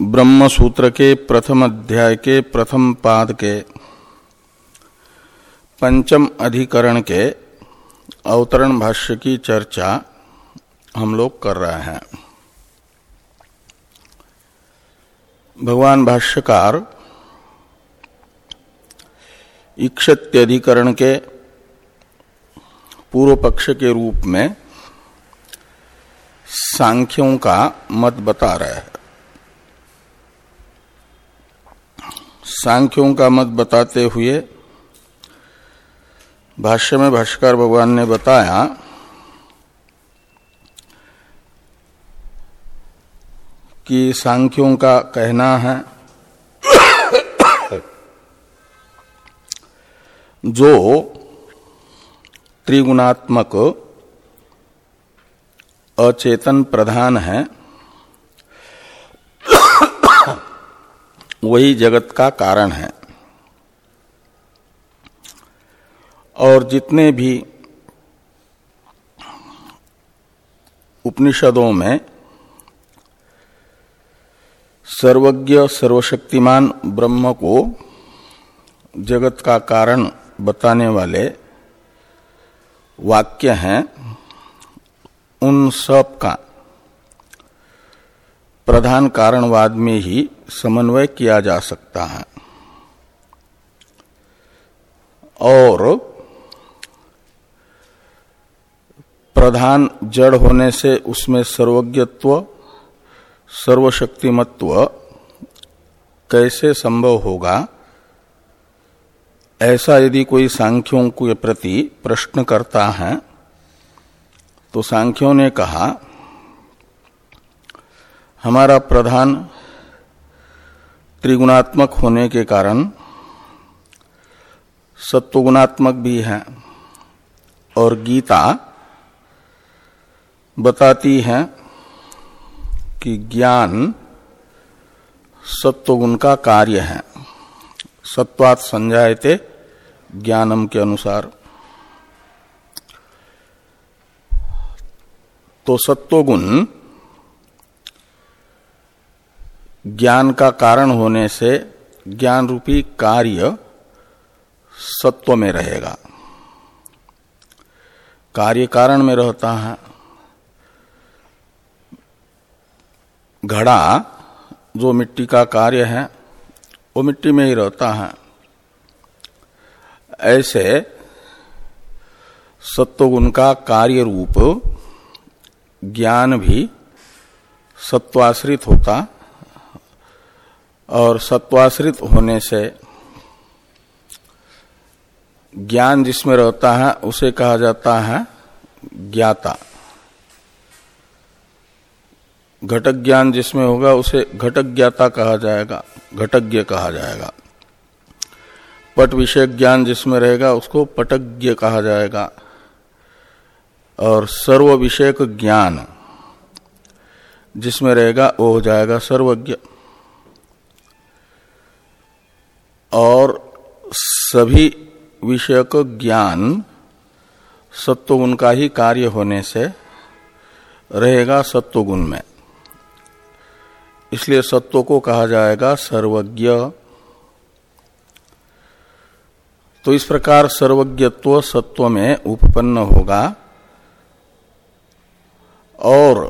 ब्रह्म सूत्र के प्रथम अध्याय के प्रथम पाद के पंचम अधिकरण के अवतरण भाष्य की चर्चा हम लोग कर रहे हैं। भगवान भाष्यकार इक्षत्यधिकरण के पूर्व पक्ष के रूप में सांख्यों का मत बता रहे हैं। सांख्यों का मत बताते हुए भाष्य में भाष्कर भगवान ने बताया, कि सांख्यों का कहना है, जो त्रिगुणात्मक अचेतन प्रधान है वही जगत का कारण है। और जितने भी उपनिषदों में सर्वज्ञ, सर्वशक्तिमान ब्रह्म को जगत का कारण बताने वाले वाक्य हैं, उन सब का। प्रधान कारणवाद में ही समन्वय किया जा सकता है। और प्रधान जड़ होने से उसमें सर्वज्ञत्व, सर्वशक्तिमत्व कैसे संभव होगा, ऐसा यदि कोई सांख्यों के प्रति प्रश्न करता है तो सांख्यों ने कहा हमारा प्रधान त्रिगुणात्मक होने के कारण सत्वगुणात्मक भी है और गीता बताती है कि ज्ञान सत्वगुण का कार्य है। सत्वात संजायते ज्ञानम के अनुसार। तो सत्वगुण ज्ञान का कारण होने से ज्ञान रूपी कार्य सत्व में रहेगा। कार्य कारण में रहता है। घड़ा, जो मिट्टी का कार्य है, वो मिट्टी में ही रहता है। ऐसे सत्वगुण का कार्य रूप ज्ञान भी सत्वाश्रित होता और सत्वाश्रित होने से ज्ञान जिसमें रहता है, उसे कहा जाता है ज्ञाता। घटक ज्ञान जिसमें होगा, उसे घटक ज्ञाता कहा जाएगा, घटज्ञ कहा जाएगा। पट विषय ज्ञान जिसमें रहेगा, उसको पटज्ञ कहा जाएगा। और सर्व विषयक ज्ञान जिसमें रहेगा, वो हो जाएगा सर्वज्ञ। और सभी विषयक ज्ञान सत्वगुण का ही कार्य होने से रहेगा सत्वगुण में। इसलिए सत्व को कहा जाएगा सर्वज्ञ। तो इस प्रकार सर्वज्ञत्व सत्व में उपपन्न होगा और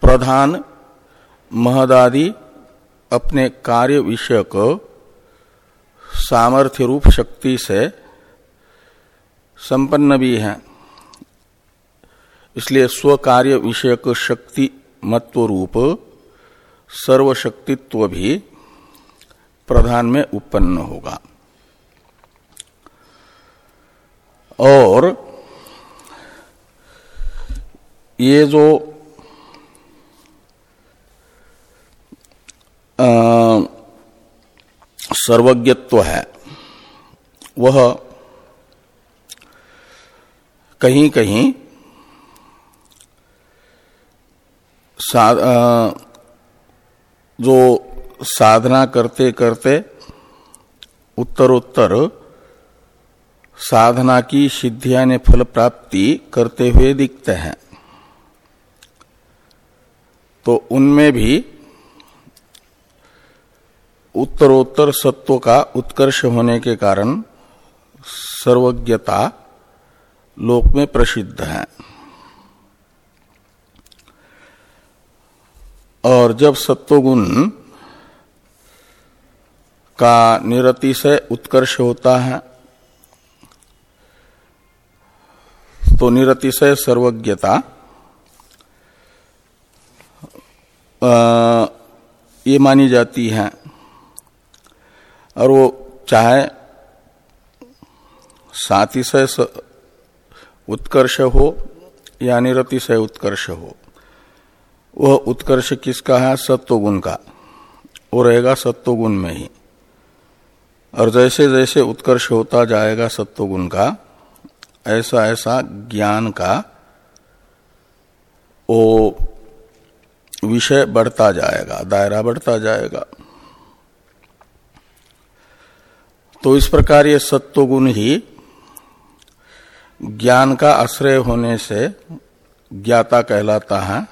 प्रधान महदादि अपने कार्य विषयक सामर्थ्य रूप शक्ति से संपन्न भी है। इसलिए स्व कार्य विषयक शक्ति मत्व रूप सर्वशक्तित्व भी प्रधान में उत्पन्न होगा। और ये जो सर्वज्ञत्व है। वह कहीं कहीं सा, जो साधना करते करते उत्तरोत्तर साधना की सिद्धिया ने फल प्राप्ति करते हुए दिखते हैं। तो उनमें भी उत्तरोत्तर सत्व का उत्कर्ष होने के कारण सर्वज्ञता लोक में प्रसिद्ध है। और जब सत्वगुण का निरति से उत्कर्ष होता है तो निरतिशय सर्वज्ञता ये मानी जाती है। और वो चाहे सातिशय उत्कर्ष हो या निरतिशय उत्कर्ष हो, वह उत्कर्ष किसका है? सत्वगुण का, वो रहेगा सत्वगुण में ही। और जैसे जैसे उत्कर्ष होता जाएगा सत्वगुण का, ऐसा ऐसा ज्ञान का वो विषय बढ़ता जाएगा, दायरा बढ़ता जाएगा। तो इस प्रकार ये सत्वगुण ही ज्ञान का आश्रय होने से ज्ञाता कहलाता है।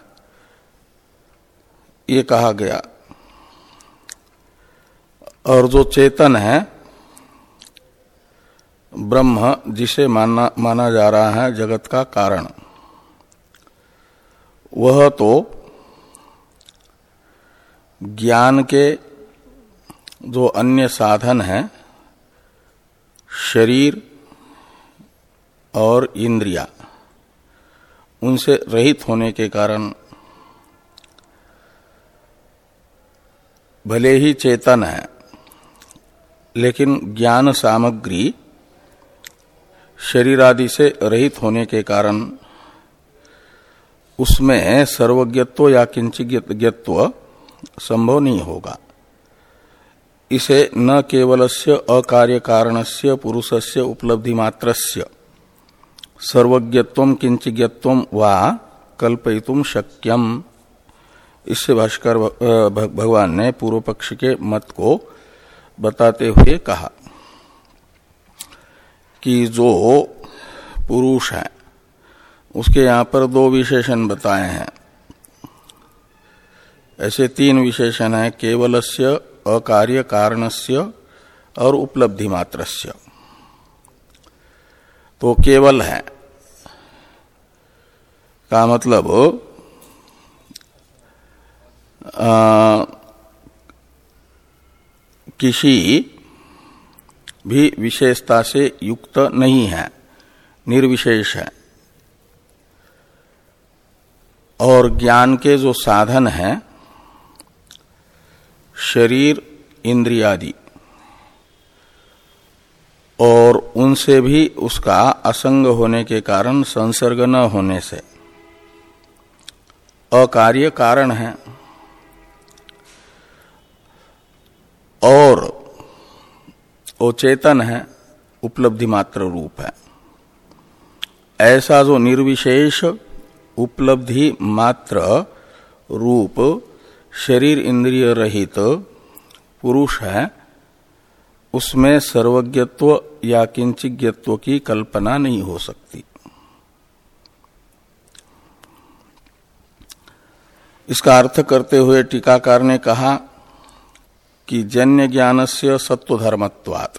ये कहा गया। और जो चेतन है, ब्रह्म जिसे माना माना जा रहा है जगत का कारण, वह तो ज्ञान के जो अन्य साधन हैं शरीर और इंद्रिया उनसे रहित होने के कारण भले ही चेतन है, लेकिन ज्ञान सामग्री शरीर आदि से रहित होने के कारण उसमें सर्वज्ञत्व या किंचिज्ञत्व संभव नहीं होगा। इसे न केवलस्य अकार्य कारणस्य पुरुषस्य उपलब्धि मात्रस्य सर्वज्ञत्व किंचिज्ञत्व वा कल्पयितुम शक्यम। इससे भाष्कर भगवान ने पूर्व पक्ष के मत को बताते हुए कहा कि जो पुरुष है, उसके यहाँ पर दो विशेषण बताए हैं। ऐसे तीन विशेषण है, केवलस्य अकार्य कारणस्य और उपलब्धि मात्रस्य तो केवल है। का मतलब आ, किसी भी विशेषता से युक्त नहीं है निर्विशेष है। और ज्ञान के जो साधन हैं शरीर, इंद्रियादि। और उनसे भी उसका असंग होने के कारण संसर्ग न होने से। अकार्य कारण है। और वो चेतन है, उपलब्धि मात्र रूप है। ऐसा जो निर्विशेष, उपलब्धि मात्र रूप शरीर इंद्रिय रहित पुरुष है, उसमें सर्वज्ञत्व या किंचिज्ञत्व की कल्पना नहीं हो सकती। इसका अर्थ करते हुए टीकाकार ने कहा कि जन्य ज्ञान से सत्व धर्मत्वात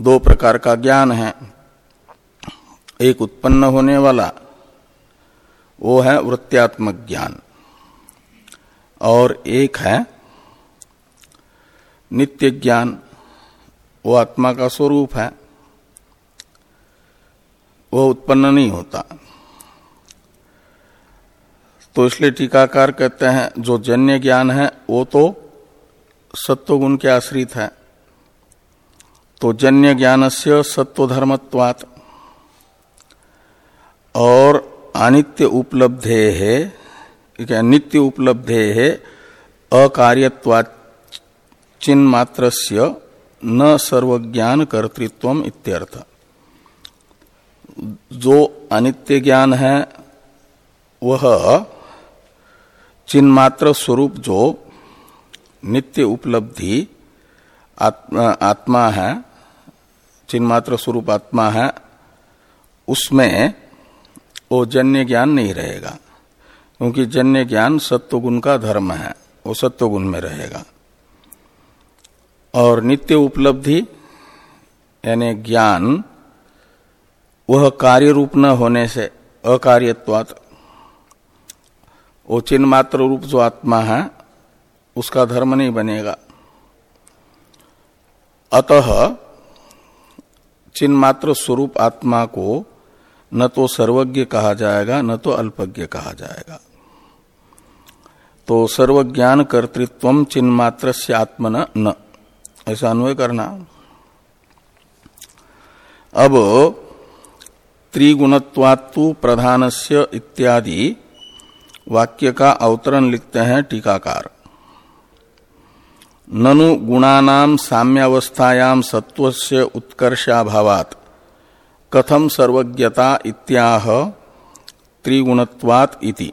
दो प्रकार का ज्ञान है। एक उत्पन्न होने वाला, वो है वृत्त्यात्मक ज्ञान। और एक है नित्य ज्ञान। वो आत्मा का स्वरूप है। वो उत्पन्न नहीं होता। तो इसलिए टीकाकार कहते हैं, जो जन्य ज्ञान है, वो तो सत्वगुण के आश्रित है। तो जन्य ज्ञान से सत्वधर्मत्वात। और अनित्य उपलब्धे है। नित्य उपलब्धे है अकार्यवाद मात्र न सर्वज्ञान कर्तृत्व इत्यर्थ। जो अनित्य ज्ञान है वह चिन्मात्र स्वरूप जो नित्य उपलब्धि आत्मा, आत्मा है चिन्मात्र स्वरूप आत्मा है उसमें वो जन्य ज्ञान नहीं रहेगा। क्योंकि जन्य ज्ञान सत्वगुण का धर्म है, वो सत्वगुण में रहेगा। और नित्य उपलब्धि, यानी ज्ञान, वह कार्य रूप न होने से अकार्यत्वात, वो चिन्ह मात्र रूप जो आत्मा है, उसका धर्म नहीं बनेगा। अतः चिन्ह मात्र स्वरूप आत्मा को न तो सर्वज्ञ कहा जाएगा, न तो अल्पज्ञ कहा जाएगा। तो सर्वज्ञान कर्तृत्व चिन्ह मात्र से आत्मन न। ऐसा अन्वय करना। अब त्रिगुणत्वात्तु प्रधानस्य इत्यादि वाक्य का अवतरण लिखते हैं टीकाकार। ननु गुणानाम साम्यावस्थायाम सत्वस्य उत्कर्षाभावात। कथम सर्वज्ञता इत्याह त्रिगुणत्वात इति।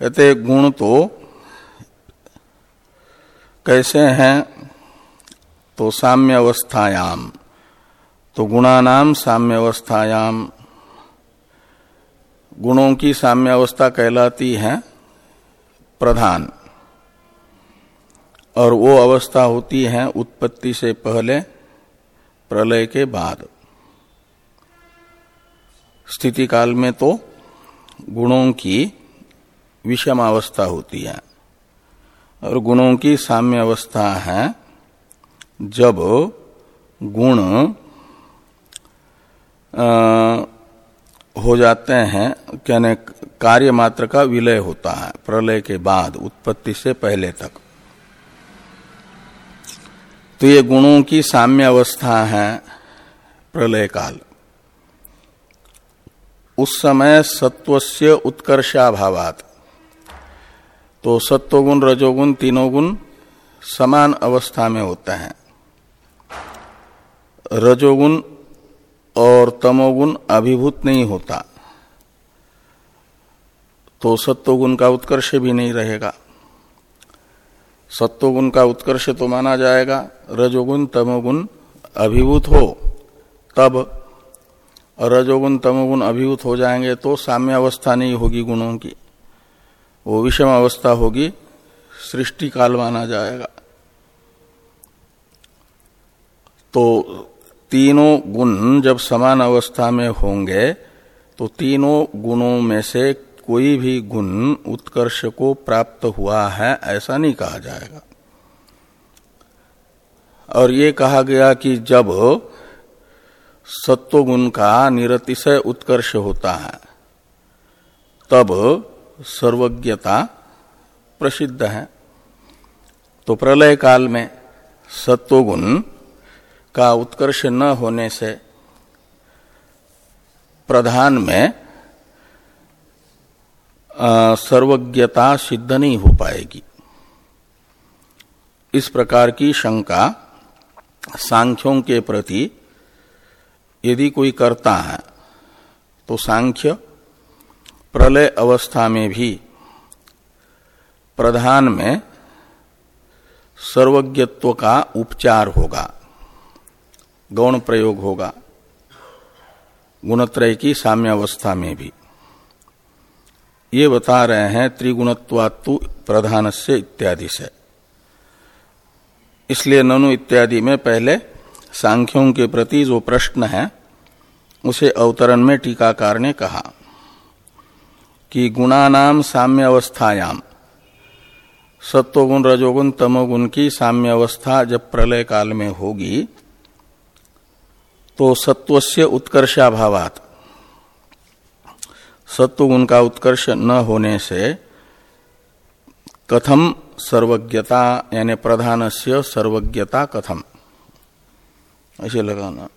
कहते गुण तो कैसे हैं? तो साम्य अवस्थायाम तो गुणानाम साम्य अवस्थायाम गुणों की साम्य अवस्था कहलाती है प्रधान। और वो अवस्था होती है उत्पत्ति से पहले प्रलय के बाद। स्थिति काल में तो गुणों की विषम अवस्था होती है और गुणों की साम्य अवस्था है जब गुण हो जाते हैं कहने कार्य मात्र का विलय होता है प्रलय के बाद, उत्पत्ति से पहले तक। तो ये गुणों की साम्य अवस्था है प्रलय काल उस समय सत्वस्य उत्कर्षाभावात। तो सत्वगुण रजोगुण तीनों गुण समान अवस्था में होते हैं। रजोगुण और तमोगुण अभिभूत नहीं होता। तो सत्वगुण का उत्कर्ष भी नहीं रहेगा। सत्वगुण का उत्कर्ष तो माना जाएगा, रजोगुण तमोगुण अभिभूत हो, तब रजोगुण तमोगुण अभिभूत हो जाएँगे तो साम्य अवस्था नहीं होगी गुणों की। वो विषम अवस्था होगी, सृष्टि काल माना जाएगा। तो तीनों गुण जब समान अवस्था में होंगे तो तीनों गुणों में से कोई भी गुण उत्कर्ष को प्राप्त हुआ है, ऐसा नहीं कहा जाएगा। और ये कहा गया कि जब सत्वगुण का निरतिशय उत्कर्ष होता है, तब सर्वज्ञता प्रसिद्ध है। तो प्रलय काल में सत्वगुण का उत्कर्ष न होने से प्रधान में सर्वज्ञता सिद्ध नहीं हो पाएगी। इस प्रकार की शंका सांख्यों के प्रति यदि कोई करता है तो सांख्य प्रलय अवस्था में भी प्रधान में सर्वज्ञत्व का उपचार होगा, गौण प्रयोग होगा, गुणत्रय की साम्यावस्था में भी। ये बता रहे हैं त्रिगुणत्वात्तु प्रधान से इत्यादि से। इसलिए ननु इत्यादि में पहले सांख्यों के प्रति जो प्रश्न है, उसे अवतरण में टीकाकार ने कहा कि गुणानाम साम्य अवस्थायाम सत्वगुण रजोगुण तमोगुण की साम्य अवस्था जब प्रलय काल में होगी तो सत्वस्य उत्कर्षाभावात सत्वगुण का उत्कर्ष न होने से कथम सर्वज्ञता, यानी प्रधान से सर्वज्ञता कथम। ऐसे लगाना।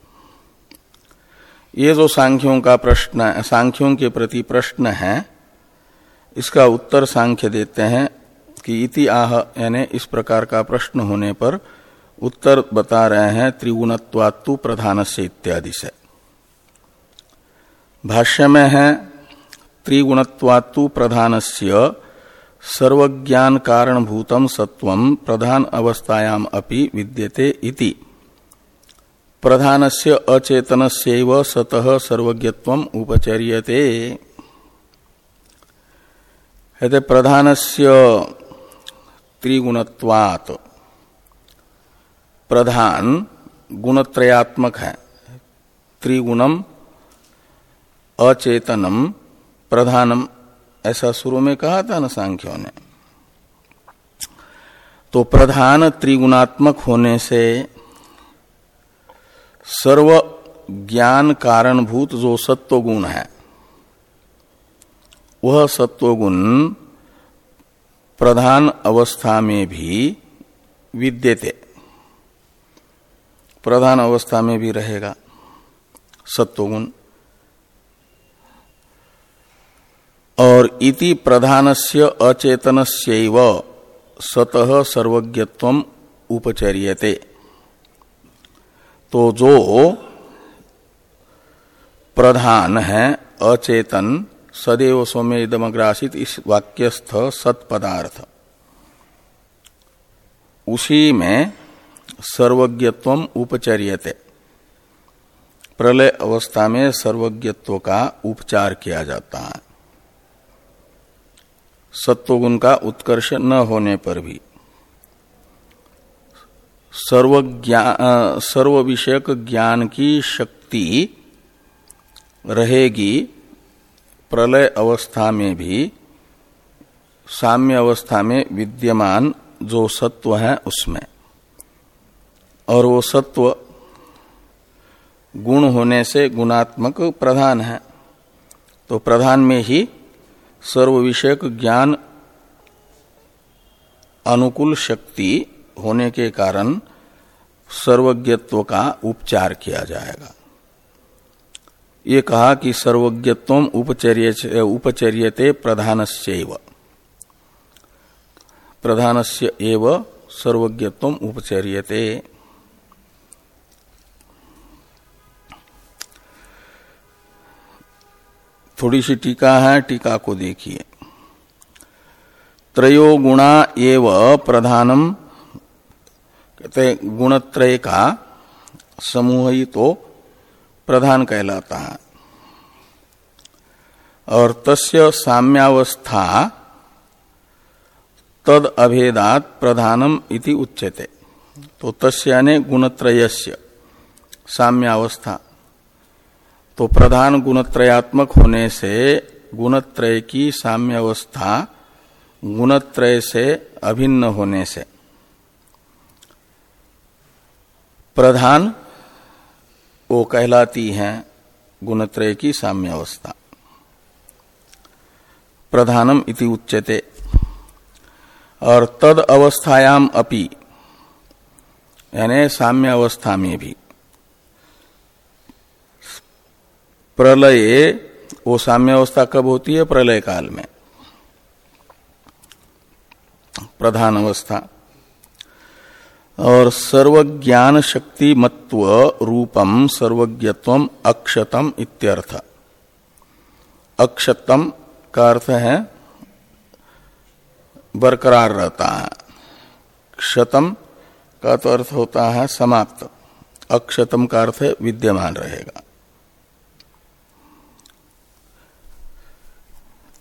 ये जो सांख्यों का प्रश्न, सांख्यों के प्रति प्रश्न है, इसका उत्तर सांख्य देते हैं कि इति आह, यानी इस प्रकार का प्रश्न होने पर उत्तर बता रहे हैं त्रिगुणत्वात्तु प्रधान से इत्यादि से। भाष्य में है त्रिगुणत्वात्तु प्रधान से सर्वज्ञान कारणभूतम सत्व प्रधान अवस्थायाम अपि विद्यते इति। प्रधान से अचेतन से सतः सर्वज्ञत्व उपचर्यते। कहते प्रधानस्य त्रिगुणत्वात्, प्रधान गुणत्रयात्मक है, त्रिगुणम अचेतनम प्रधानम, ऐसा शुरू में कहा था ना सांख्यों ने। तो प्रधान त्रिगुणात्मक होने से सर्व ज्ञान कारणभूत जो सत्व गुण है, वह सत्वगुण प्रधान अवस्था में भी विद्यते। प्रधान अवस्था में भी रहेगा सत्वगुण। और इति प्रधानस्य अचेतनस्यैव। सतह सर्वज्ञत्व उपचर्यते। तो जो प्रधान है, अचेतन, सदैव सौम्य इस वाक्यस्थ सत्पदार्थ। उसी में सर्वज्ञत्व उपचर्यते। प्रलय अवस्था में सर्वज्ञत्व का उपचार किया जाता है। सत्वगुण का उत्कर्ष न होने पर भी। सर्व सर्व विषयक ज्ञान की शक्ति रहेगी, प्रलय अवस्था में भी, साम्य अवस्था में विद्यमान जो सत्व है उसमें। और वो सत्व गुण होने से गुणात्मक प्रधान है। तो प्रधान में ही सर्व विषयक ज्ञान अनुकूल शक्ति होने के कारण सर्वज्ञत्व का उपचार किया जाएगा। ये कहा कि सर्वज्ञत्व उपचर्य उपचर्यते प्रधानस्यैव। प्रधानस्य एव सर्वज्ञत्व उपचर्यते। थोड़ी सी टीका है, टीका को देखिए। त्रयो गुणा एव प्रधानम, कहते गुणत्रय का समूह ही तो प्रधान कहलाता है। और तस्य साम्यावस्था तद अभेदात प्रधानम इति उच्यते। तो तस्य ने गुणत्रयस्य साम्यावस्था। तो प्रधान गुणत्रयात्मक होने से गुणत्रय की साम्य अवस्था गुणत्रय से अभिन्न होने से। प्रधान वो कहलाती है गुणत्रय की साम्य अवस्था प्रधानम इति उच्यते। और तद अवस्थायाम अपि, यानी साम्य अवस्था में भी। प्रलय, वो साम्य अवस्था कब होती है? प्रलय काल में। प्रधान अवस्था। और सर्वज्ञान शक्ति मत्व रूपम सर्वज्ञत्व अक्षतम इत्यर्थ। अक्षतम का अर्थ है, बरकरार रहता है। क्षतम का तो अर्थ होता है समाप्त। अक्षतम का अर्थ विद्यमान रहेगा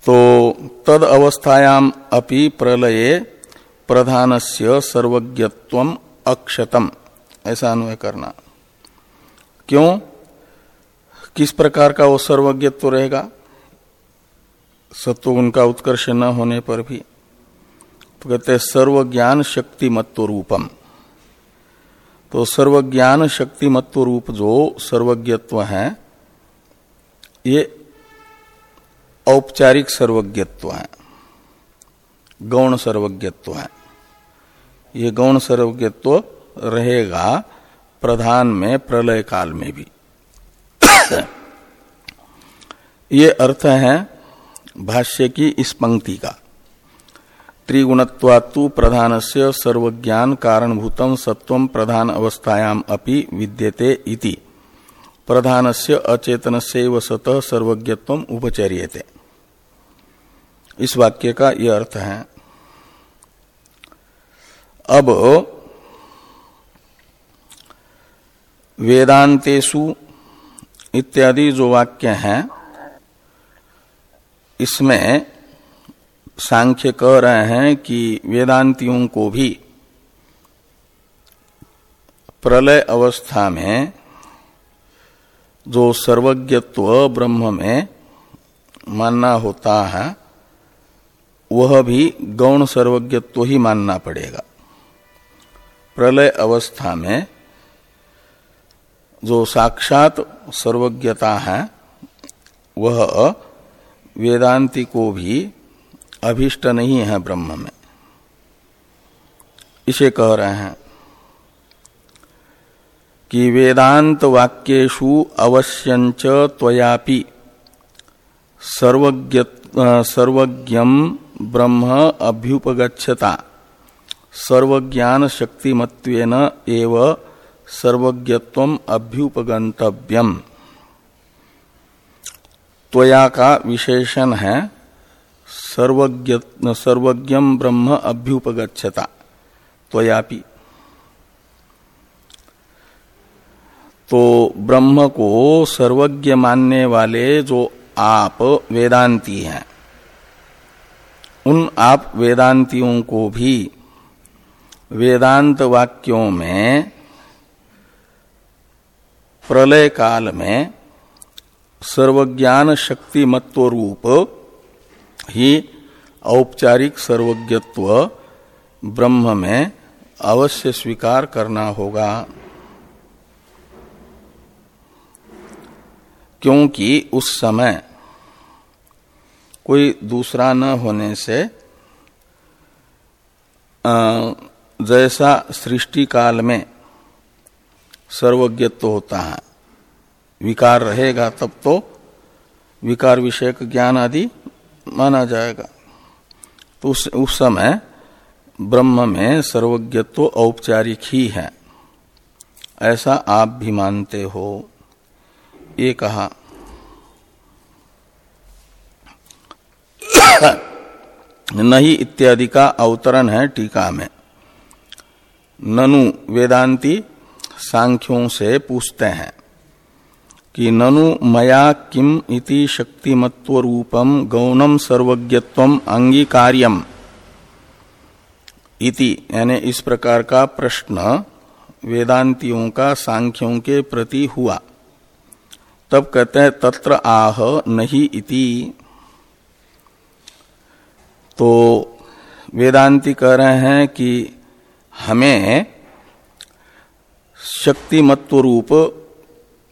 तो तद अवस्थायाम अपि प्रलये प्रधानस्य सर्वज्ञत्व अक्षतम। ऐसा अन्वय करना। क्यों? किस प्रकार का वो सर्वज्ञत्व रहेगा? सत्व उनका उत्कर्ष न होने पर भी। तो कहते हैं सर्वज्ञान शक्तिमत्व रूपम। तो सर्वज्ञान शक्तिमत्व रूप जो सर्वज्ञत्व है, ये औपचारिक सर्वज्ञत्व है। गौण सर्वज्ञत्व है। ये गौण सर्वज्ञत्व रहेगा प्रधान में, प्रलय काल में भी। ये अर्थ है भाष्य की इस पंक्ति का। त्रिगुणत्वात्तु प्रधान से सर्वज्ञान कारणभूतम सत्व प्रधान अवस्थायाम अपि विद्यते इति। प्रधान से अचेतन से सतः सर्वज्ञत्व उपचर्यते। इस वाक्य का यह अर्थ है। अब वेदांतेशु इत्यादि जो वाक्य हैं, इसमें सांख्य कह रहे हैं कि वेदांतियों को भी प्रलय अवस्था में जो सर्वज्ञत्व ब्रह्म में मानना होता है वह भी गौण सर्वज्ञत्व ही मानना पड़ेगा। प्रलय अवस्था में जो साक्षात सर्वज्ञता है, वह वेदांति को भी अभिष्ट नहीं है ब्रह्म में। इसे कह रहे हैं कि वेदांत वाक्येशु अवश्यंच त्वयापि सर्वज्ञ सर्वज्ञम ब्रह्म अभ्युपगछता सर्वज्ञान शक्तिमत्वेन एव सर्वज्ञत्व अभ्युपगंतव्यम त्वया का विशेषण है, सर्वज्ञ सर्वज्ञम ब्रह्म अभ्युपगछता त्वयापि। तो ब्रह्म को सर्वज्ञ मानने वाले जो आप वेदांती हैं उन आप वेदांतियों को भी, वेदांत वाक्यों में, प्रलय काल में सर्वज्ञान शक्तिमत्व रूप ही औपचारिक सर्वज्ञत्व ब्रह्म में अवश्य स्वीकार करना होगा। क्योंकि उस समय कोई दूसरा न होने से जैसा सृष्टि काल में सर्वज्ञत्व तो होता है विकार रहेगा तब तो विकार विषयक ज्ञान आदि माना जाएगा। तो उस, उस समय ब्रह्म में सर्वज्ञत्व औपचारिक ही है। ऐसा आप भी मानते हो। ये कहा। नहीं इत्यादि का अवतरण है टीका में। ननु वेदांती सांख्यों से पूछते हैं कि ननु मया किम इति शक्तिमत्व रूपम गौणम सर्वज्ञत्व अंगीकार्यम इति, यानी इस प्रकार का प्रश्न वेदांतियों का सांख्यों के प्रति हुआ। तब कहते हैं, तत्र आह नहीं इति। तो वेदांति कह रहे हैं कि हमें शक्तिमत्व रूप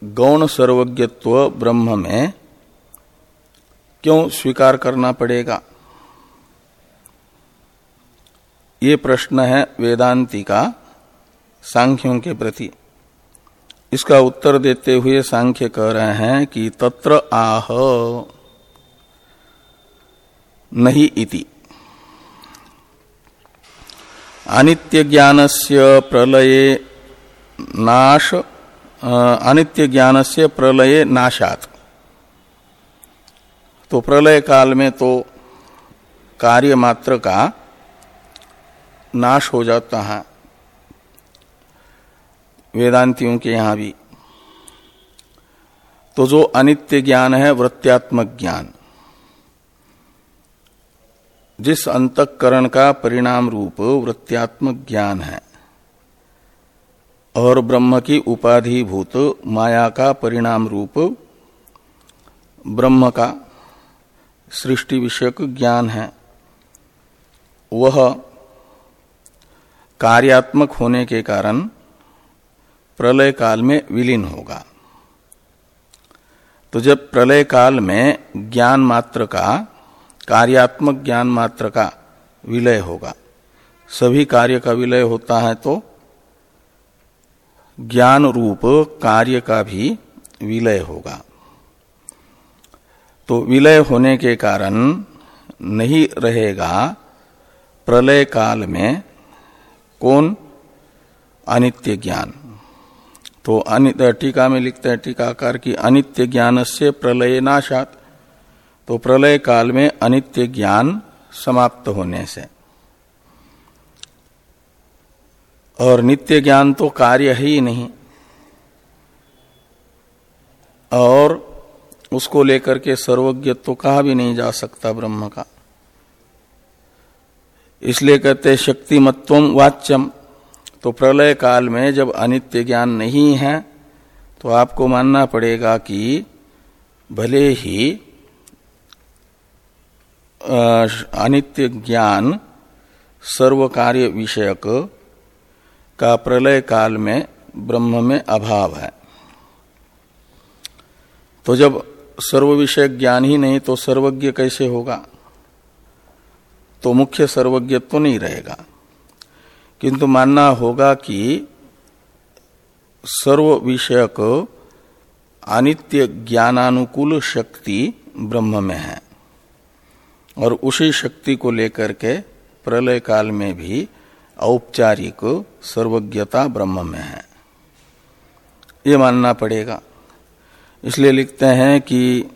गौण सर्वज्ञत्व ब्रह्म में क्यों स्वीकार करना पड़ेगा? ये प्रश्न है वेदांति का सांख्यों के प्रति। इसका उत्तर देते हुए सांख्य कह रहे हैं कि तत्र आह नहीं इति। अनित्य ज्ञान से प्रलय नाश अनित्य ज्ञान से प्रलय नाशात। तो प्रलय काल में तो कार्य मात्र का नाश हो जाता है। वेदांतियों के यहाँ भी। तो जो अनित्य ज्ञान है, वृत्त्यात्मक ज्ञान। जिस अंतकरण का परिणाम रूप वृत्त्यात्मक ज्ञान है, और ब्रह्म की उपाधिभूत माया का परिणाम रूप ब्रह्म का सृष्टि विषयक ज्ञान है, वह कार्यात्मक होने के कारण प्रलय काल में विलीन होगा। तो जब प्रलय काल में ज्ञान मात्र का कार्यात्मक ज्ञान मात्र का विलय होगा। सभी कार्य का विलय होता है तो ज्ञान रूप कार्य का भी विलय होगा। तो विलय होने के कारण नहीं रहेगा प्रलय काल में कौन? अनित्य ज्ञान। तो टीका में लिखते हैं टीकाकार की अनित्य ज्ञान से प्रलय नाशात। तो प्रलय काल में अनित्य ज्ञान समाप्त होने से। और नित्य ज्ञान तो कार्य ही नहीं। और उसको लेकर के सर्वज्ञ तो कहा भी नहीं जा सकता ब्रह्म का। इसलिए कहते शक्तिमत्व वाच्यम तो प्रलय काल में जब अनित्य ज्ञान नहीं है तो आपको मानना पड़ेगा कि भले ही अनित्य ज्ञान सर्व कार्य विषयक का प्रलय काल में ब्रह्म में अभाव है। तो जब सर्व विषय ज्ञान ही नहीं तो सर्वज्ञ कैसे होगा? तो मुख्य सर्वज्ञ तो नहीं रहेगा। किंतु मानना होगा कि सर्व विषयक अनित्य ज्ञानानुकूल शक्ति ब्रह्म में है। और उसी शक्ति को लेकर के प्रलय काल में भी औपचारिक सर्वज्ञता ब्रह्म में है। ये मानना पड़ेगा। इसलिए लिखते हैं कि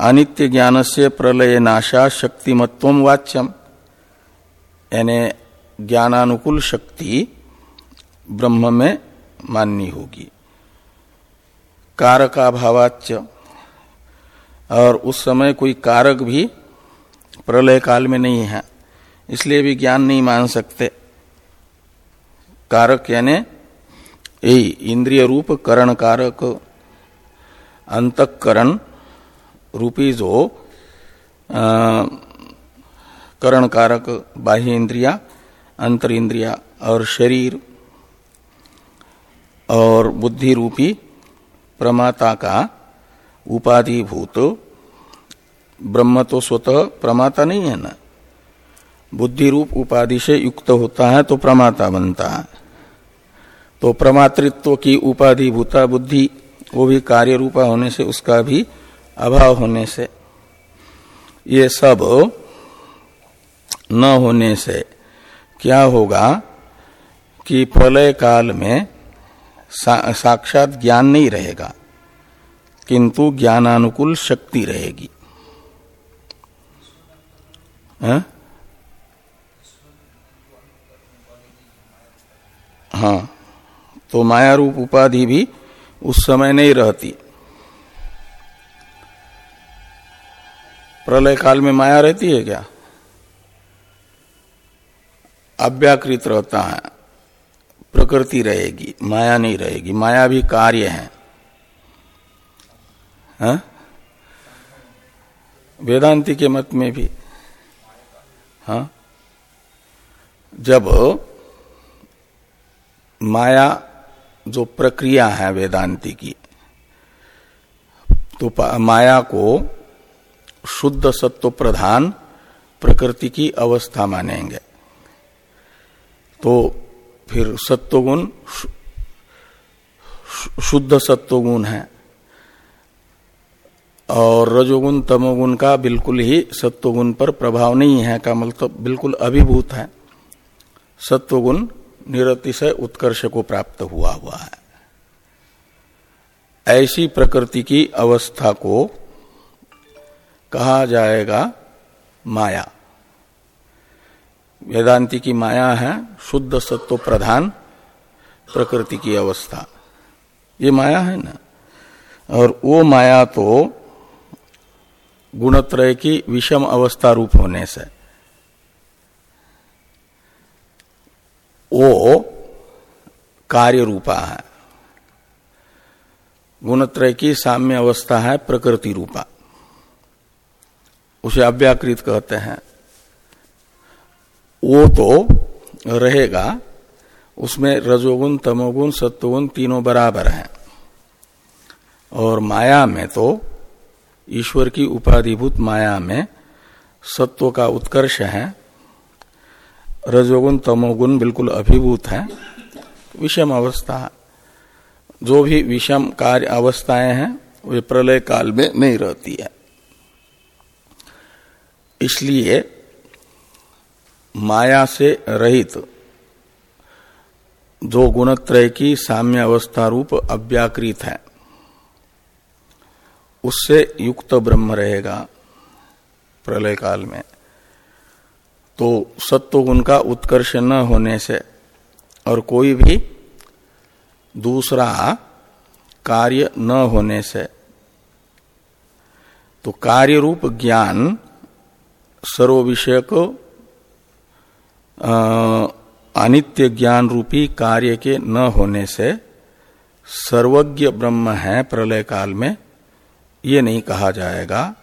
अनित्य ज्ञान से प्रलय नाशा शक्तिमत्व वाच्यम। यानी ज्ञानानुकूल शक्ति ब्रह्म में माननी होगी। कारकाभावाच्य। और उस समय कोई कारक भी प्रलय काल में नहीं है, इसलिए भी ज्ञान नहीं मान सकते। कारक यानी यही इंद्रिय रूप करण कारक, अंतकरण रूपी जो करण कारक, बाह्य इंद्रिया, अंतर इंद्रिया और शरीर और बुद्धि रूपी प्रमाता का उपाधिभूत ब्रह्म तो स्वतः प्रमाता नहीं है ना? बुद्धि रूप उपाधि से युक्त होता है तो प्रमाता बनता है। तो प्रमातृत्व की उपाधि भूता बुद्धि वो भी कार्य रूपा होने से उसका भी अभाव होने से। ये सब न होने से क्या होगा कि प्रलय काल में सा, साक्षात ज्ञान नहीं रहेगा किंतु ज्ञानानुकूल शक्ति रहेगी। हा? तो माया रूप उपाधि भी उस समय नहीं रहती। प्रलय काल में माया रहती है क्या? अव्याकृत रहता है। प्रकृति रहेगी, माया नहीं रहेगी। माया भी कार्य है। हा? वेदांति के मत में भी हा? जब माया जो प्रक्रिया है वेदांति की तो माया को शुद्ध सत्व प्रधान प्रकृति की अवस्था मानेंगे तो फिर सत्वगुण शुद्ध सत्वगुण है और रजोगुण, तमोगुण का बिल्कुल ही सत्वगुण पर प्रभाव नहीं है, का मतलब बिल्कुल अभिभूत है। सत्वगुण निरतिशय उत्कर्ष को प्राप्त हुआ हुआ है। ऐसी प्रकृति की अवस्था को कहा जाएगा माया। वेदांति की माया है, शुद्ध सत्व प्रधान प्रकृति की अवस्था। ये माया है ना? और वो माया तो गुणत्रय की विषम अवस्था रूप होने से। वो कार्य रूपा है। गुणत्रय की साम्य अवस्था है, प्रकृति रूपा। उसे अव्याकृत कहते हैं। वो तो रहेगा, उसमें रजोगुण, तमोगुण, सत्वगुण तीनों बराबर हैं। और माया में तो ईश्वर की उपाधिभूत माया में सत्व का उत्कर्ष है। रजोगुण, तमोगुण बिल्कुल अभिभूत है। विषम अवस्था, जो भी विषम कार्य अवस्थाएँ हैं, वे प्रलय काल में नहीं रहती है। इसलिए माया से रहित जो गुणत्रय की साम्य अवस्था रूप अव्याकृत है। उससे युक्त ब्रह्म रहेगा प्रलय काल में। तो सत्व गुण का उत्कर्ष न होने से और कोई भी दूसरा कार्य न होने से तो कार्य रूप ज्ञान सर्व विषय को अनित्य ज्ञान रूपी कार्य के न होने से सर्वज्ञ ब्रह्म है प्रलय काल में। ये नहीं कहा जाएगा।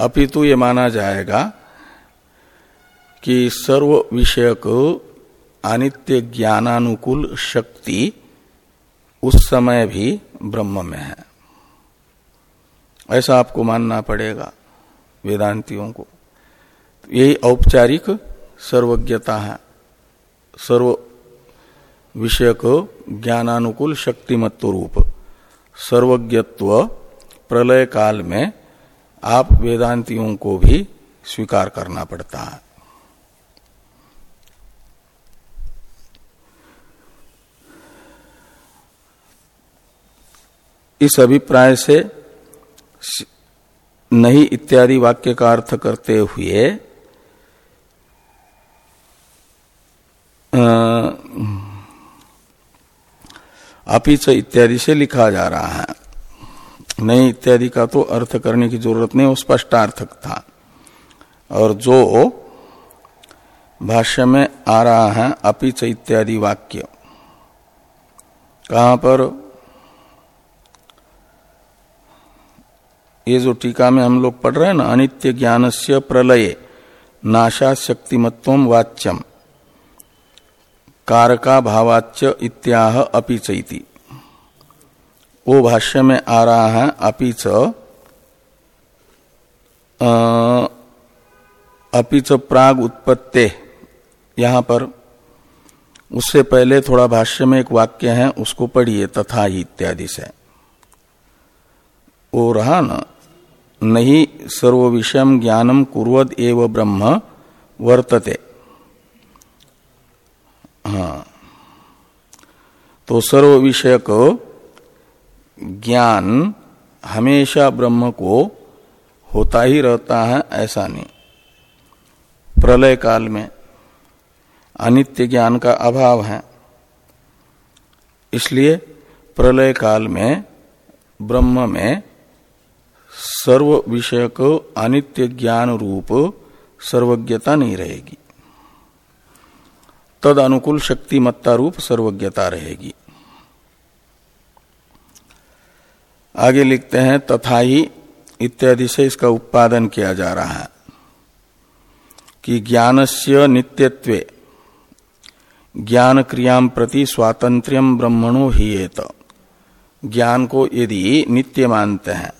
अपितु ये माना जाएगा कि सर्व विषयक अनित्य ज्ञानानुकूल शक्ति उस समय भी ब्रह्म में है। ऐसा आपको मानना पड़ेगा वेदांतियों को। यही औपचारिक सर्वज्ञता है। सर्व विषय को ज्ञानानुकूल शक्तिमत्व रूप। सर्वज्ञत्व प्रलय काल में आप वेदांतियों को भी स्वीकार करना पड़ता है। इस अभिप्राय से नहीं इत्यादि वाक्य का अर्थ करते हुए अपिच इत्यादि से लिखा जा रहा है। नहीं, इत्यादि का तो अर्थ करने की ज़रूरत नहीं, वो स्पष्टार्थक था। और जो भाष्य में आ रहा है, अपिच इत्यादि वाक्य, कहाँ पर? ये जो टीका में हम लोग पढ़ रहे हैं ना, अनित्य ज्ञान से प्रलय नाशा शक्तिमत्व वाच्यम, कारका भावाच्य इत्याह अपिचैति वो भाष्य में आ रहा है अपिच अपिच प्राग उत्पत्ते, यहाँ पर। उससे पहले थोड़ा भाष्य में एक वाक्य है, उसको पढ़िए, तथा ही इत्यादि से। वो रहा ना, नहीं सर्व विषय ज्ञानम कुरद एव ब्रह्म, वर्तते। हाँ। तो सर्व विषय को ज्ञान हमेशा ब्रह्म को होता ही रहता है, ऐसा नहीं। प्रलय काल में अनित्य ज्ञान का अभाव है। इसलिए प्रलय काल में ब्रह्म में सर्व विषय को अनित्य ज्ञान रूप सर्वज्ञता नहीं रहेगी। तद अनुकूल शक्तिमत्ता रूप सर्वज्ञता रहेगी। आगे लिखते हैं तथा ही इत्यादि से इसका उत्पादन किया जा रहा है कि ज्ञानस्य नित्यत्व ज्ञान क्रिया प्रति स्वातंत्र्यम ब्रह्मणो ही ज्ञान को यदि नित्य मानते हैं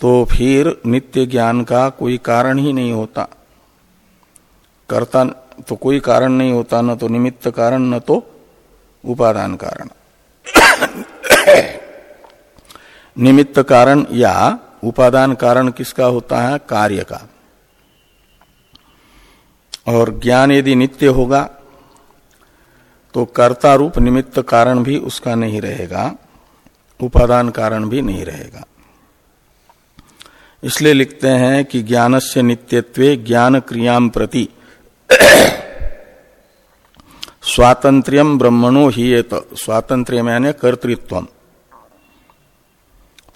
तो फिर नित्य ज्ञान का कोई कारण ही नहीं होता। कर्ता तो कोई कारण नहीं होता, न तो निमित्त कारण, न तो उपादान कारण। निमित्त कारण या उपादान कारण किसका होता है? कार्य का। और ज्ञान यदि नित्य होगा तो कर्ता रूप निमित्त कारण भी उसका नहीं रहेगा, उपादान कारण भी नहीं रहेगा। इसलिए लिखते हैं कि ज्ञान से नित्यत्व ज्ञान क्रियाम प्रति स्वातंत्र्यम ब्रह्मणो ही स्वातंत्र्य यानी कर्तृत्व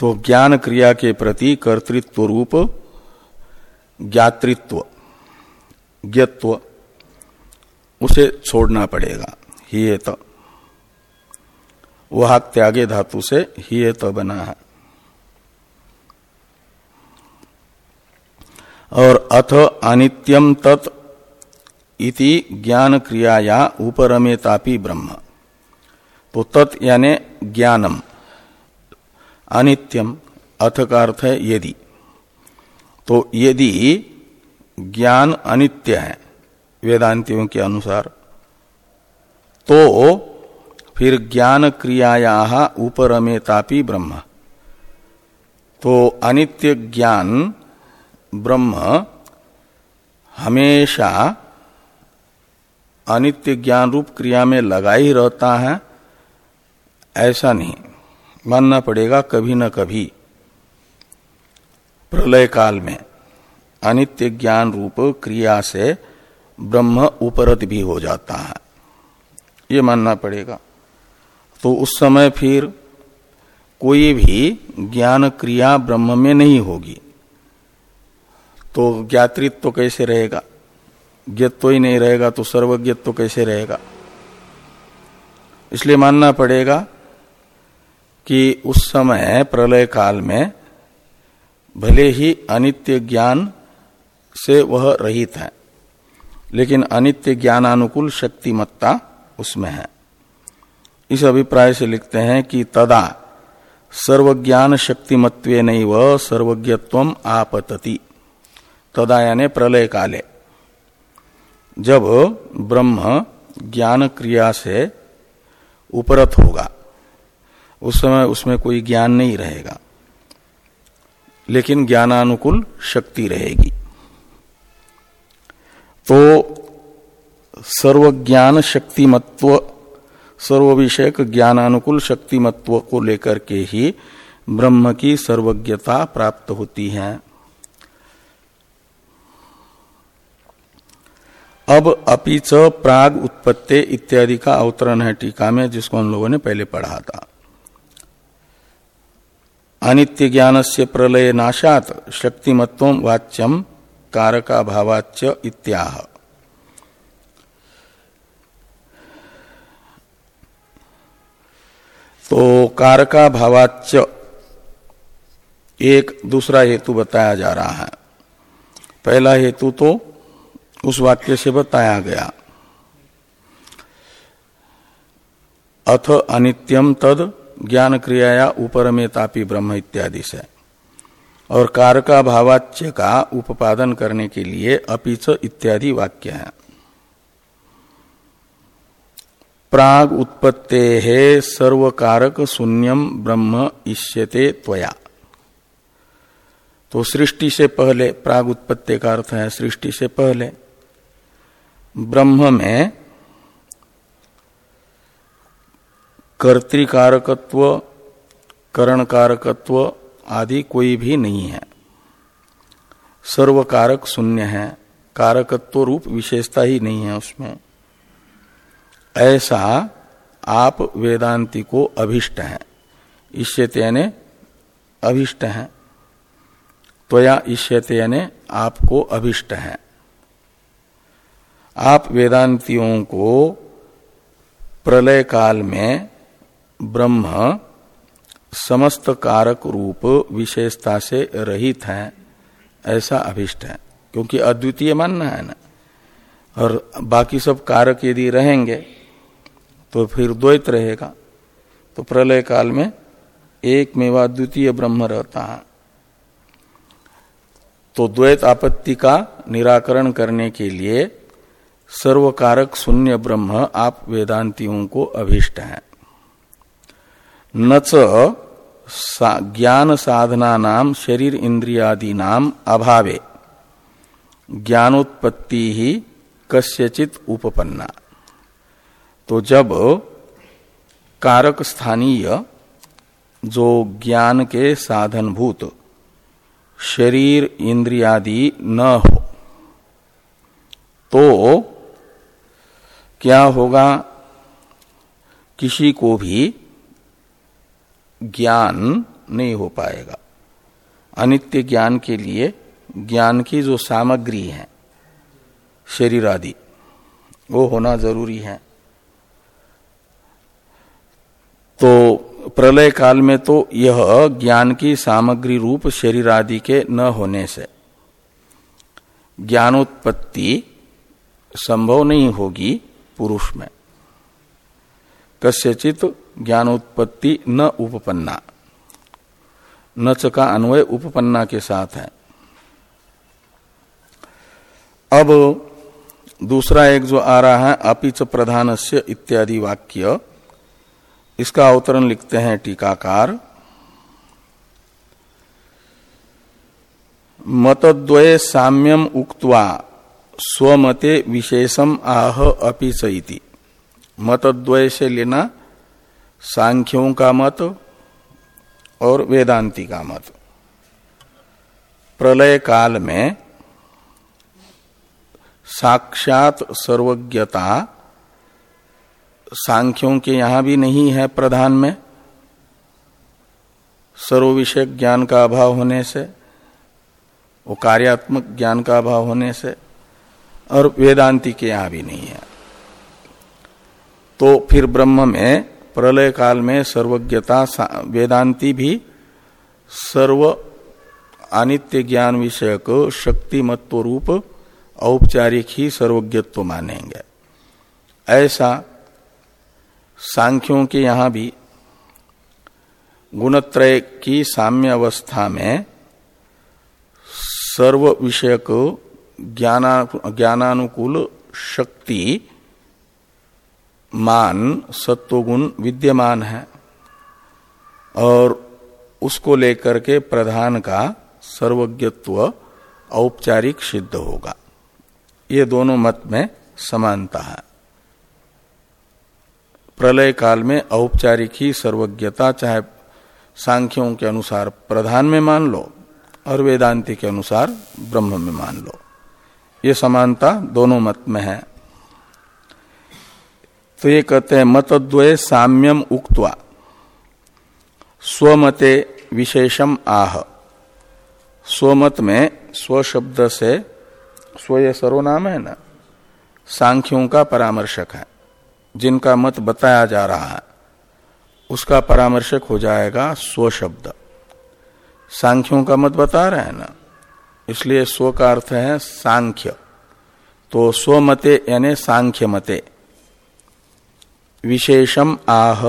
तो ज्ञान क्रिया के प्रति कर्तृत्व रूप, ज्ञातृत्व, ज्ञत्व, उसे छोड़ना पड़ेगा। ही वह त्यागे धातु से ही बना है। और अथ अनित्यम तत् इति ज्ञान क्रियाया उपरमेतापि ब्रह्म। तो तत् यानी ज्ञानम। अनित्यम। अथ का अर्थ है यदि। तो यदि ज्ञान अनित्य है, वेदांतियों के अनुसार तो फिर ज्ञान क्रियाया उपरमेतापि ब्रह्म। तो अनित्य ज्ञान ब्रह्म हमेशा अनित्य ज्ञान रूप क्रिया में लगा ही रहता है, ऐसा नहीं। मानना पड़ेगा कभी न कभी। प्रलय काल में अनित्य ज्ञान रूप क्रिया से ब्रह्म उपरत भी हो जाता है। ये मानना पड़ेगा। तो उस समय फिर कोई भी ज्ञान क्रिया ब्रह्म में नहीं होगी। तो ज्ञातृत्व तो कैसे रहेगा? ज्ञत्व ही नहीं रहेगा तो सर्वज्ञत्व तो कैसे रहेगा? इसलिए मानना पड़ेगा कि उस समय प्रलय काल में भले ही अनित्य ज्ञान से वह रहित है, लेकिन अनित्य ज्ञानानुकूल शक्तिमत्ता उसमें है। इस अभिप्राय से लिखते हैं कि तदा सर्वज्ञान शक्तिमत्व नहीं व सर्वज्ञत्व आपतति। तदा यानी प्रलय काले। जब ब्रह्म ज्ञान क्रिया से उपरत होगा उस समय उसमें कोई ज्ञान नहीं रहेगा। लेकिन ज्ञानानुकूल शक्ति रहेगी। तो सर्वज्ञान शक्तिमत्व सर्व विषयक ज्ञानानुकूल शक्तिमत्व को लेकर के ही ब्रह्म की सर्वज्ञता प्राप्त होती है। अब अपिच प्राग उत्पत्ति इत्यादि का अवतरण है टीका में, जिसको हम लोगों ने पहले पढ़ा था। अनित्य ज्ञान से प्रलय नाशात शक्तिमत्व वाच्यम कारका भावाच्य इत्याह। तो कारका भावाच्य एक दूसरा हेतु बताया जा रहा है। पहला हेतु तो उस वाक्य से बताया गया। अथ अनित्यम तद ज्ञान क्रियाया उपरमेतापी ब्रह्म इत्यादि से। और कारका भावाच्य का उपादन करने के लिए अपिच इत्यादि वाक्य है। प्राग उत्पत्ते है सर्वकारक शून्यम ब्रह्म इष्यते त्वया। तो सृष्टि से पहले, प्राग उत्पत्ति का अर्थ है सृष्टि से पहले। ब्रह्म में कर्तिकारकत्व, करणकारकत्व आदि कोई भी नहीं है। सर्वकारक शून्य है, कारकत्व रूप विशेषता ही नहीं है उसमें। ऐसा आप वेदांति को अभिष्ट है। इष्यते यानी अभिष्ट है। त्वया इष्यते यानी आपको अभिष्ट है। आप वेदांतियों को प्रलय काल में ब्रह्म समस्त कारक रूप विशेषता से रहित है, ऐसा अभिष्ट है, क्योंकि अद्वितीय मानना है ना। और बाकी सब कारक यदि रहेंगे तो फिर द्वैत रहेगा। तो प्रलय काल में एक मेवा द्वितीय ब्रह्म रहता है। तो द्वैत आपत्ति का निराकरण करने के लिए सर्वकारक शून्य ब्रह्म आप वेदांतियों को अभिष्ट है। न सा, ज्ञान साधना नाम शरीर इंद्रियादि नाम अभावे। ज्ञानोत्पत्ति ही कस्यचित उपपन्ना। तो जब कारक स्थानीय जो ज्ञान के साधनभूत शरीर इंद्रियादि न हो तो क्या होगा? किसी को भी ज्ञान नहीं हो पाएगा। अनित्य ज्ञान के लिए ज्ञान की जो सामग्री है, शरीर आदि, वो होना ज़रूरी है। तो प्रलय काल में तो यह ज्ञान की सामग्री रूप शरीर आदि के न होने से ज्ञानोत्पत्ति संभव नहीं होगी पुरुष में। कस्यचित ज्ञानोत्पत्ति न उपपन्ना। नच का अन्वय उपपन्ना के साथ है। अब दूसरा एक जो आ रहा है अपिच प्रधान से इत्यादि वाक्य। इसका अवतरण लिखते हैं टीकाकार। मतद्वय साम्यम उक्त्वा, स्वमते विशेषम आह अपिचती मतद्वय से लेना सांख्यों का मत और वेदांति का मत। प्रलय काल में साक्षात सर्वज्ञता सांख्यों के यहाँ भी नहीं है प्रधान में। सर्व विषय ज्ञान का अभाव होने से, वो कार्यात्मक ज्ञान का अभाव होने से और वेदांति के यहाँ भी नहीं है। तो फिर ब्रह्म में, प्रलय काल में सर्वज्ञता वेदांति भी सर्व अनित्य ज्ञान विषयक शक्तिमत्व रूप औपचारिक ही सर्वज्ञत्व मानेंगे। ऐसा सांख्यों के यहाँ भी गुणत्रय की साम्य अवस्था में सर्व विषयक ज्ञाना, ज्ञानानुकूल शक्ति मान सत्वगुण विद्यमान है और उसको लेकर के प्रधान का सर्वज्ञत्व औपचारिक सिद्ध होगा। ये दोनों मत में समानता है। प्रलय काल में औपचारिक ही सर्वज्ञता, चाहे सांख्यों के अनुसार प्रधान में मान लो और वेदांति के अनुसार ब्रह्म में मान लो। ये समानता दोनों मत में है। तो ये कहते हैं, मतद्वय साम्यम उक्तवा। स्वमते विशेषम आह। स्वमत में स्व शब्द से स्व ये सर्वनाम है ना, सांख्यों का परामर्शक है। जिनका मत बताया जा रहा है, उसका परामर्शक हो जाएगा स्व शब्द सांख्यों का मत बता रहे हैं ना, इसलिए स्व का अर्थ है सांख्य। तो स्वमते यानी सांख्य मते विशेषम आह,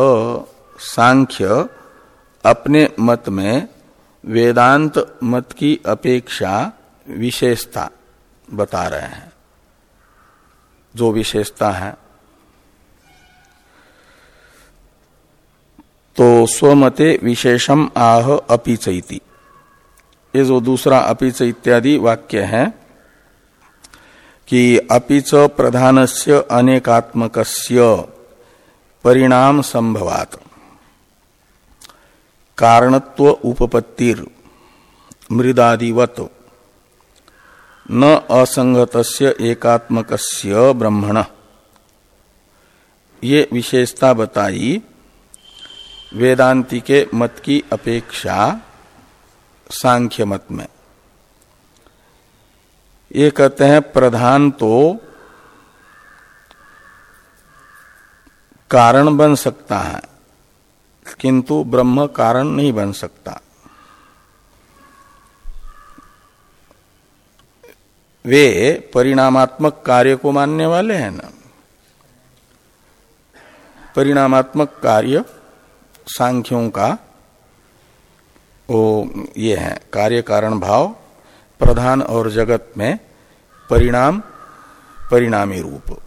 सांख्य, अपने मत में वेदांत मत की अपेक्षा विशेषता बता रहे हैं। जो विशेषता है। तो स्वमते विशेषम आह, अपिचैती। ये जो दूसरा अपिच इत्यादि वाक्य है कि अपिच प्रधान से अनेकात्मक परिणाम संभवात। कारणत्व उपपत्तिर, मृदादिवत। न असंगत एकात्मक ब्रह्मण। ये विशेषता बताई वेदांति के मत की अपेक्षा सांख्य मत में। ये कहते हैं प्रधान तो कारण बन सकता है, किंतु ब्रह्म कारण नहीं बन सकता। वे परिणामात्मक कार्य को मानने वाले हैं ना। परिणामात्मक कार्य सांख्यों का, वो ये है, कार्य कारण भाव, प्रधान और जगत में परिणाम, परिणामी रूप।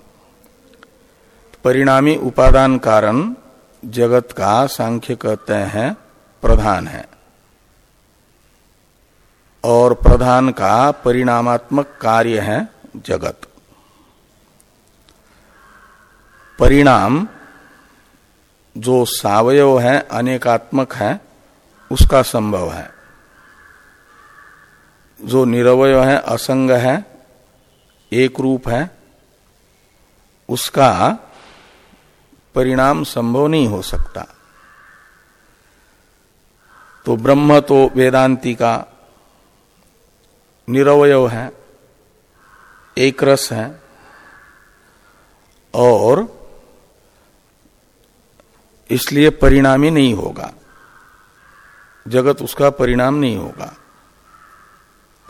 परिणामी उपादान कारण जगत का सांख्य कहते हैं, प्रधान है। और प्रधान का परिणामात्मक कार्य है जगत। परिणाम जो सावयव है, अनेकात्मक है, उसका संभव है। जो निरवय है, असंग है, एक रूप है, उसका परिणाम संभव नहीं हो सकता। तो ब्रह्म तो वेदांति का निरवय है, एक रस है, और इसलिए परिणामी नहीं होगा। जगत उसका परिणाम नहीं होगा।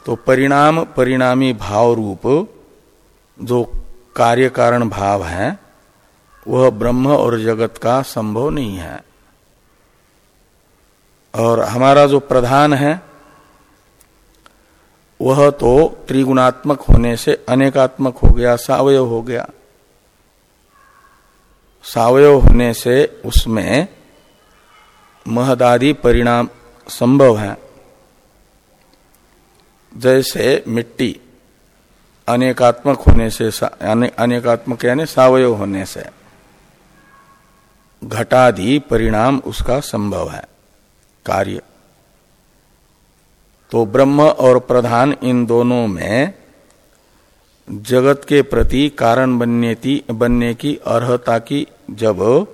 तो परिणाम, परिणामी भाव रूप जो कार्य कारण भाव है वह ब्रह्म और जगत का संभव नहीं है। और हमारा जो प्रधान है, वह तो त्रिगुणात्मक होने से अनेकात्मक हो गया, सावयव हो गया। सावयव होने से उसमें महदादि परिणाम संभव है। जैसे मिट्टी अनेकात्मक होने से अनेकात्मक यानी सावयव होने से। घटादि परिणाम उसका संभव है। कार्य। तो ब्रह्म और प्रधान इन दोनों में जगत के प्रति कारण बनने की बनने की अर्हता की जब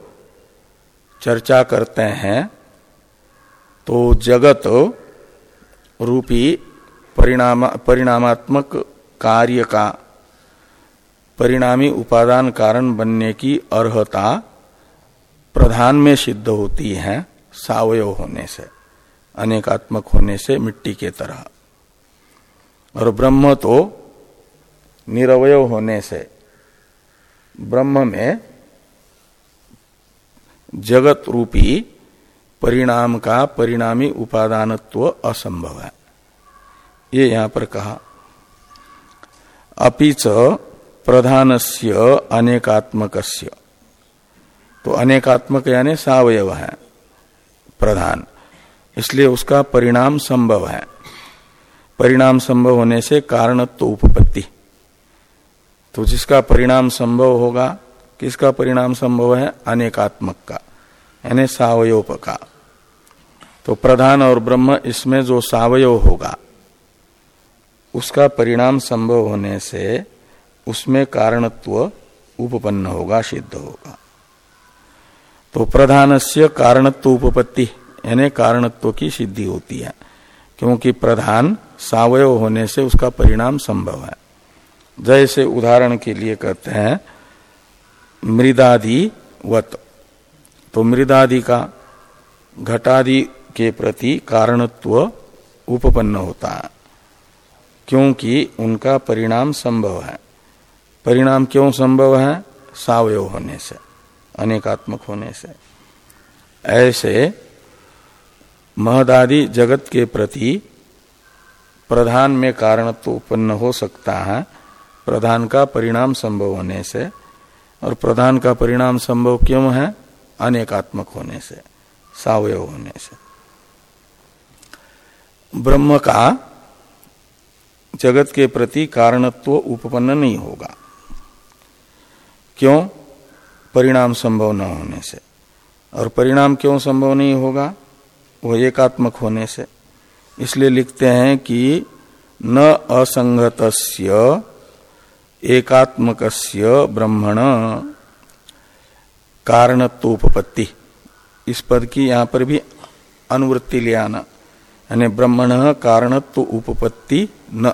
चर्चा करते हैं तो जगत रूपी परिणाम, परिणामात्मक कार्य का परिणामी उपादान कारण बनने की अर्हता प्रधान में सिद्ध होती है सावयव होने से, अनेकात्मक होने से मिट्टी के तरह। और ब्रह्म तो निरवय होने से, ब्रह्म में जगत रूपी परिणाम का परिणामी उपादानत्व असंभव है। ये यहाँ पर कहा। अपिच प्रधानस्य अनेकात्मकस्य। तो अनेकात्मक यानी सावयव है, प्रधान। इसलिए उसका परिणाम संभव है। परिणाम संभव होने से कारणत्व उपपत्ति। तो जिसका परिणाम संभव होगा, किसका परिणाम संभव है? अनेकात्मक का, यानी सावयव का। तो प्रधान और ब्रह्म इसमें जो सावयव होगा, उसका परिणाम संभव होने से उसमें कारणत्व उपपन्न होगा, सिद्ध होगा। तो प्रधान से कारणत्व उपपत्ति यानी कारणत्व की सिद्धि होती है, क्योंकि प्रधान सावय होने से उसका परिणाम संभव है। जैसे उदाहरण के लिए कहते हैं मृदादि वत तो मृदादि का घटादि के प्रति कारणत्व उपपन्न होता है, क्योंकि उनका परिणाम संभव है। परिणाम क्यों संभव है? सावयव होने से। अनेकात्मक होने से। ऐसे महदादि जगत के प्रति प्रधान में कारणत्व उत्पन्न हो सकता है, प्रधान का परिणाम संभव होने से। और प्रधान का परिणाम संभव क्यों है? अनेकात्मक होने से सावयव होने से। ब्रह्म का जगत के प्रति कारणत्व उपपन्न नहीं होगा। क्यों? परिणाम संभव न होने से। और परिणाम क्यों संभव नहीं होगा? वो एकात्मक होने से। इसलिए लिखते हैं कि न असंगत एकात्मक ब्रह्मण। कारणत्वोपत्ति इस पद की यहाँ पर भी अनुवृत्ति ले आना। यानी ब्रह्मण कारणत्व उपपत्ति न।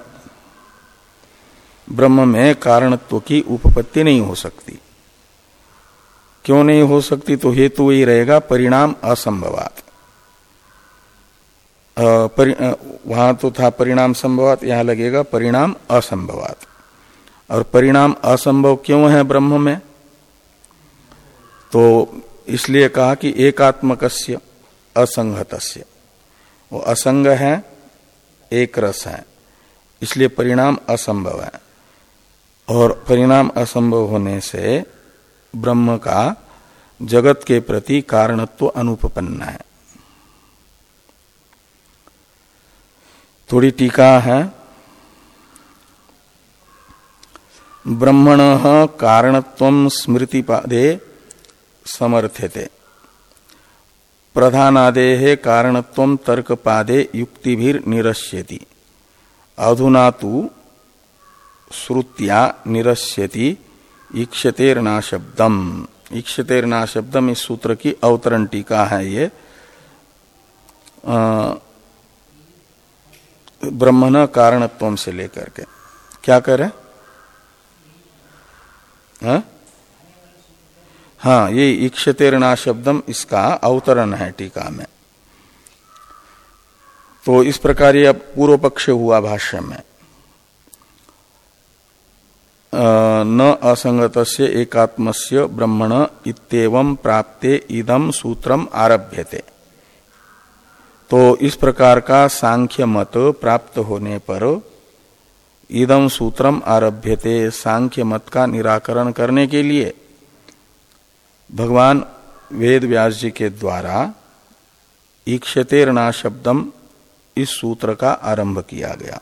ब्रह्म में कारणत्व की उपपत्ति नहीं हो सकती। क्यों नहीं हो सकती? तो हेतु वही रहेगा परिणाम असंभवात। परि, वहाँ तो था परिणाम संभवात यहाँ लगेगा परिणाम असंभवात। और परिणाम असंभव क्यों है ब्रह्म में? तो इसलिए कहा कि एकात्मक असंगत वो असंग है एक रस है। इसलिए परिणाम असंभव है। और परिणाम असंभव होने से ब्रह्म का जगत के प्रति कारणत्व अनुपन्न है। थोड़ी टीका है। ब्रह्मण कारणत्व स्मृति पादे समर्थ्यते। प्रधानादे कारणत्व तर्क पादे युक्ति निरस्यति। अधुना तो श्रुत्या निरस्यति। ईक्षतेरना शब्दम। ईक्षतेरना शब्दम इस सूत्र की अवतरण टीका है ये। ब्रह्मण कारणत्व से लेकर के। क्या करें हाँ, हाँ? ये इक्षतेरणा शब्दम इसका अवतरण है टीका में। तो इस प्रकार यह पूर्व पक्ष हुआ भाष्य में। न असंगत एकात्म से ब्रह्मण इतम प्राप्ते इदम सूत्रम आरभ्यते। तो इस प्रकार का सांख्य मत प्राप्त होने पर इदम सूत्रम आरभ्यते सांख्य मत का निराकरण करने के लिए। भगवान वेद व्यास जी के द्वारा ईक्षतेरना शब्दम इस सूत्र का आरंभ किया गया।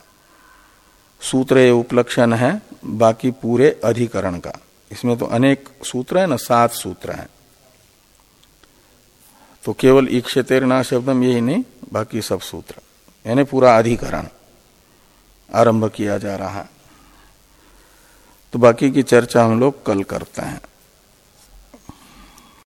सूत्र ये उपलक्षण है, बाकी पूरे अधिकरण का। इसमें तो अनेक सूत्र है, ना सात सूत्र हैं। तो केवल ईक्षतेरना शब्दम यही नहीं, बाकी सब सूत्र। यानी पूरा अधिकरण आरंभ किया जा रहा। है तो बाकी की चर्चा हम लोग कल करते हैं।